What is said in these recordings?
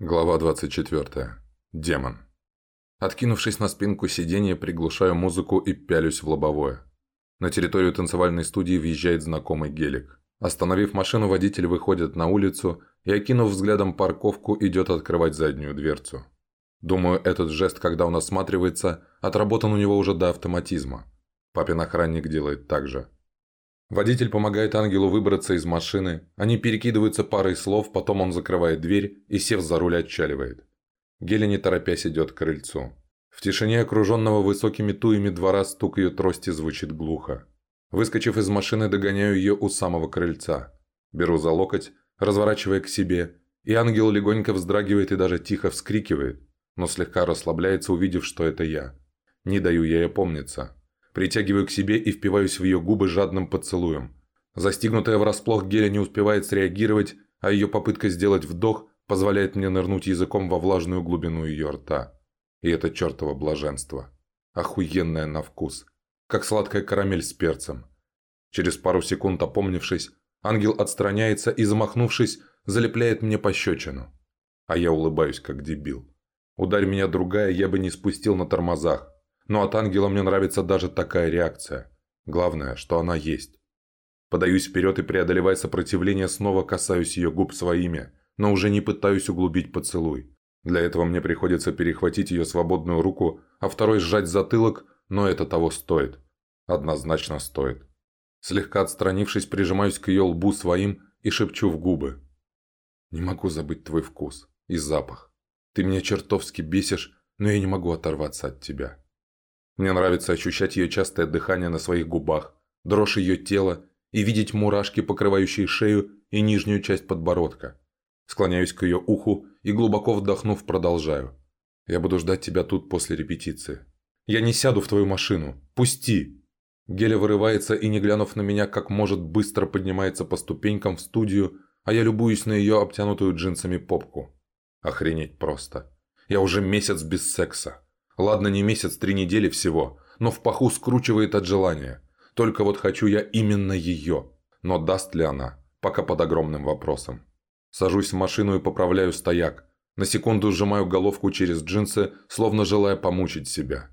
Глава 24. Демон. Откинувшись на спинку сиденья, приглушаю музыку и пялюсь в лобовое. На территорию танцевальной студии въезжает знакомый гелик. Остановив машину, водитель выходит на улицу и, окинув взглядом парковку, идет открывать заднюю дверцу. Думаю, этот жест, когда он осматривается, отработан у него уже до автоматизма. Папин охранник делает так же. Водитель помогает ангелу выбраться из машины, они перекидываются парой слов, потом он закрывает дверь и, сев за руль, отчаливает. Геля не торопясь идет к крыльцу. В тишине, окруженного высокими туями двора, стук ее трости звучит глухо. Выскочив из машины, догоняю ее у самого крыльца. Беру за локоть, разворачивая к себе, и ангел легонько вздрагивает и даже тихо вскрикивает, но слегка расслабляется, увидев, что это я. Не даю ей опомниться. Притягиваю к себе и впиваюсь в ее губы жадным поцелуем. Застигнутая врасплох Геля не успевает среагировать, а ее попытка сделать вдох позволяет мне нырнуть языком во влажную глубину ее рта. И это чертово блаженство. Охуенное на вкус. Как сладкая карамель с перцем. Через пару секунд опомнившись, ангел отстраняется и, замахнувшись, залепляет мне пощечину. А я улыбаюсь, как дебил. Ударь меня другая, я бы не спустил на тормозах. Но от ангела мне нравится даже такая реакция. Главное, что она есть. Подаюсь вперед и, преодолевая сопротивление, снова касаюсь ее губ своими, но уже не пытаюсь углубить поцелуй. Для этого мне приходится перехватить ее свободную руку, а второй сжать затылок, но это того стоит. Однозначно стоит. Слегка отстранившись, прижимаюсь к ее лбу своим и шепчу в губы. «Не могу забыть твой вкус и запах. Ты меня чертовски бесишь, но я не могу оторваться от тебя». Мне нравится ощущать ее частое дыхание на своих губах, дрожь ее тела и видеть мурашки, покрывающие шею и нижнюю часть подбородка. Склоняюсь к ее уху и, глубоко вдохнув, продолжаю. «Я буду ждать тебя тут после репетиции. Я не сяду в твою машину. Пусти!» Геля вырывается и, не глянув на меня, как может, быстро поднимается по ступенькам в студию, а я любуюсь на ее обтянутую джинсами попку. Охренеть просто. Я уже месяц без секса. Ладно, не месяц, три недели всего, но в паху скручивает от желания. Только вот хочу я именно ее. Но даст ли она? Пока под огромным вопросом. Сажусь в машину и поправляю стояк. На секунду сжимаю головку через джинсы, словно желая помучить себя.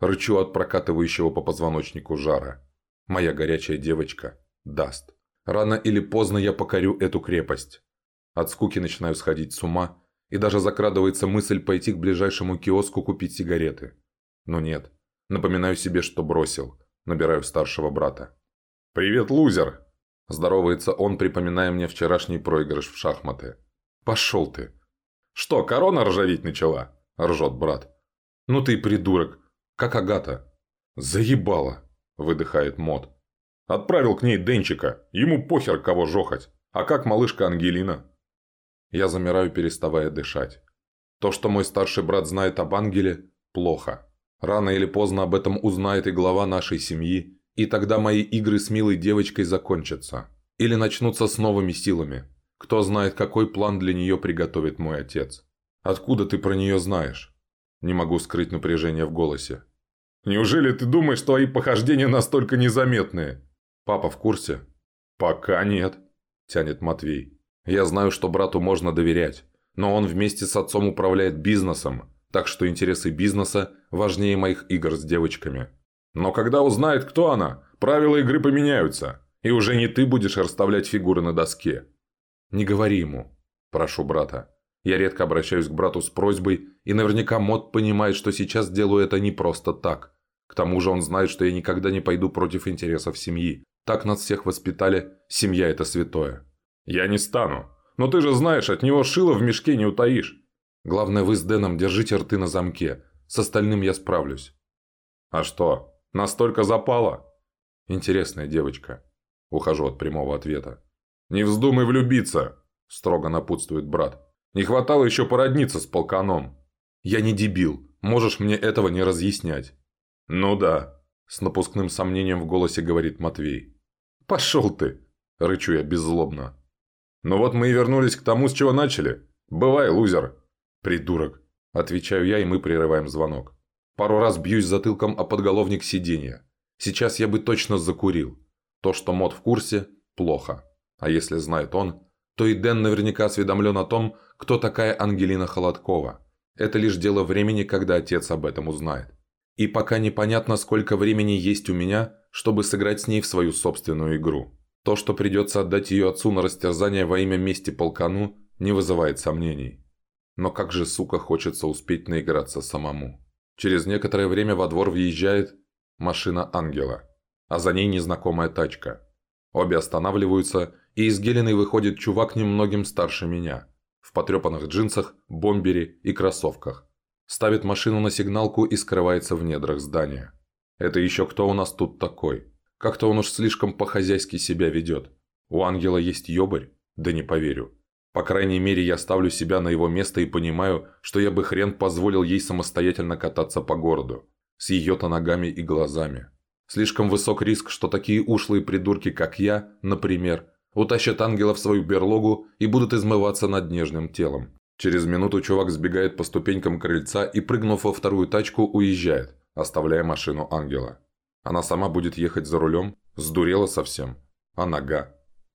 Рычу от прокатывающего по позвоночнику жара. Моя горячая девочка даст. Рано или поздно я покорю эту крепость. От скуки начинаю сходить с ума и даже закрадывается мысль пойти к ближайшему киоску купить сигареты. Но нет. Напоминаю себе, что бросил. Набираю старшего брата. «Привет, лузер!» Здоровается он, припоминая мне вчерашний проигрыш в шахматы. «Пошел ты!» «Что, корона ржаветь начала?» – ржет брат. «Ну ты придурок! Как Агата!» «Заебала!» – выдыхает Мод. «Отправил к ней Денчика. Ему похер, кого жохать. А как малышка Ангелина?» Я замираю, переставая дышать. То, что мой старший брат знает об ангеле – плохо. Рано или поздно об этом узнает и глава нашей семьи, и тогда мои игры с милой девочкой закончатся. Или начнутся с новыми силами. Кто знает, какой план для нее приготовит мой отец. Откуда ты про нее знаешь? Не могу скрыть напряжение в голосе. Неужели ты думаешь, что твои похождения настолько незаметные? Папа в курсе? Пока нет, тянет Матвей. Я знаю, что брату можно доверять, но он вместе с отцом управляет бизнесом, так что интересы бизнеса важнее моих игр с девочками. Но когда узнает, кто она, правила игры поменяются, и уже не ты будешь расставлять фигуры на доске. Не говори ему, прошу брата. Я редко обращаюсь к брату с просьбой, и наверняка Мод понимает, что сейчас делаю это не просто так. К тому же он знает, что я никогда не пойду против интересов семьи. Так нас всех воспитали, семья – это святое. «Я не стану. Но ты же знаешь, от него шило в мешке не утаишь. Главное, вы с Дэном держите рты на замке. С остальным я справлюсь». «А что, настолько запало?» «Интересная девочка». Ухожу от прямого ответа. «Не вздумай влюбиться!» – строго напутствует брат. «Не хватало еще породниться с полканом». «Я не дебил. Можешь мне этого не разъяснять». «Ну да», – с напускным сомнением в голосе говорит Матвей. «Пошел ты!» – рычу я беззлобно. «Ну вот мы и вернулись к тому, с чего начали. Бывай, лузер!» «Придурок!» – отвечаю я, и мы прерываем звонок. Пару раз бьюсь затылком о подголовник сиденья. Сейчас я бы точно закурил. То, что мод в курсе – плохо. А если знает он, то и Дэн наверняка осведомлен о том, кто такая Ангелина Холодкова. Это лишь дело времени, когда отец об этом узнает. И пока непонятно, сколько времени есть у меня, чтобы сыграть с ней в свою собственную игру. То, что придется отдать ее отцу на растерзание во имя мести полкану, не вызывает сомнений. Но как же, сука, хочется успеть наиграться самому. Через некоторое время во двор въезжает машина ангела, а за ней незнакомая тачка. Обе останавливаются, и из Гелиной выходит чувак немногим старше меня, в потрепанных джинсах, бомбере и кроссовках. Ставит машину на сигналку и скрывается в недрах здания. Это еще кто у нас тут такой? Как-то он уж слишком по-хозяйски себя ведет. У ангела есть ёбарь? Да не поверю. По крайней мере, я ставлю себя на его место и понимаю, что я бы хрен позволил ей самостоятельно кататься по городу. С ее-то ногами и глазами. Слишком высок риск, что такие ушлые придурки, как я, например, утащат ангела в свою берлогу и будут измываться над нежным телом. Через минуту чувак сбегает по ступенькам крыльца и, прыгнув во вторую тачку, уезжает, оставляя машину ангела. Она сама будет ехать за рулем? Сдурела совсем. А нога?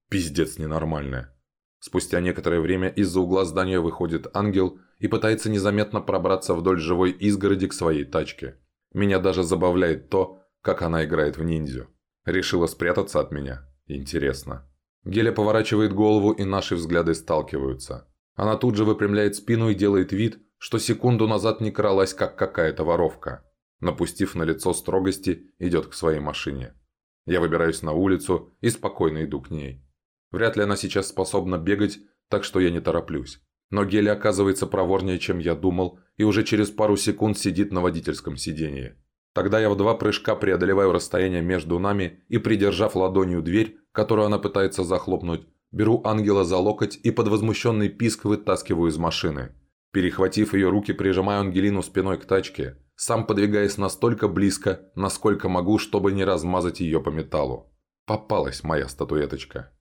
Пиздец ненормальная. Спустя некоторое время из-за угла здания выходит ангел и пытается незаметно пробраться вдоль живой изгороди к своей тачке. Меня даже забавляет то, как она играет в ниндзю. Решила спрятаться от меня? Интересно. Геля поворачивает голову, и наши взгляды сталкиваются. Она тут же выпрямляет спину и делает вид, что секунду назад не кралась, как какая-то воровка. Напустив на лицо строгости, идет к своей машине. Я выбираюсь на улицу и спокойно иду к ней. Вряд ли она сейчас способна бегать, так что я не тороплюсь. Но Геля оказывается проворнее, чем я думал, и уже через пару секунд сидит на водительском сидении. Тогда я в два прыжка преодолеваю расстояние между нами и, придержав ладонью дверь, которую она пытается захлопнуть, беру ангела за локоть и под возмущенный писк вытаскиваю из машины. Перехватив ее руки, прижимаю Ангелину спиной к тачке, сам подвигаясь настолько близко, насколько могу, чтобы не размазать ее по металлу. Попалась моя статуэточка.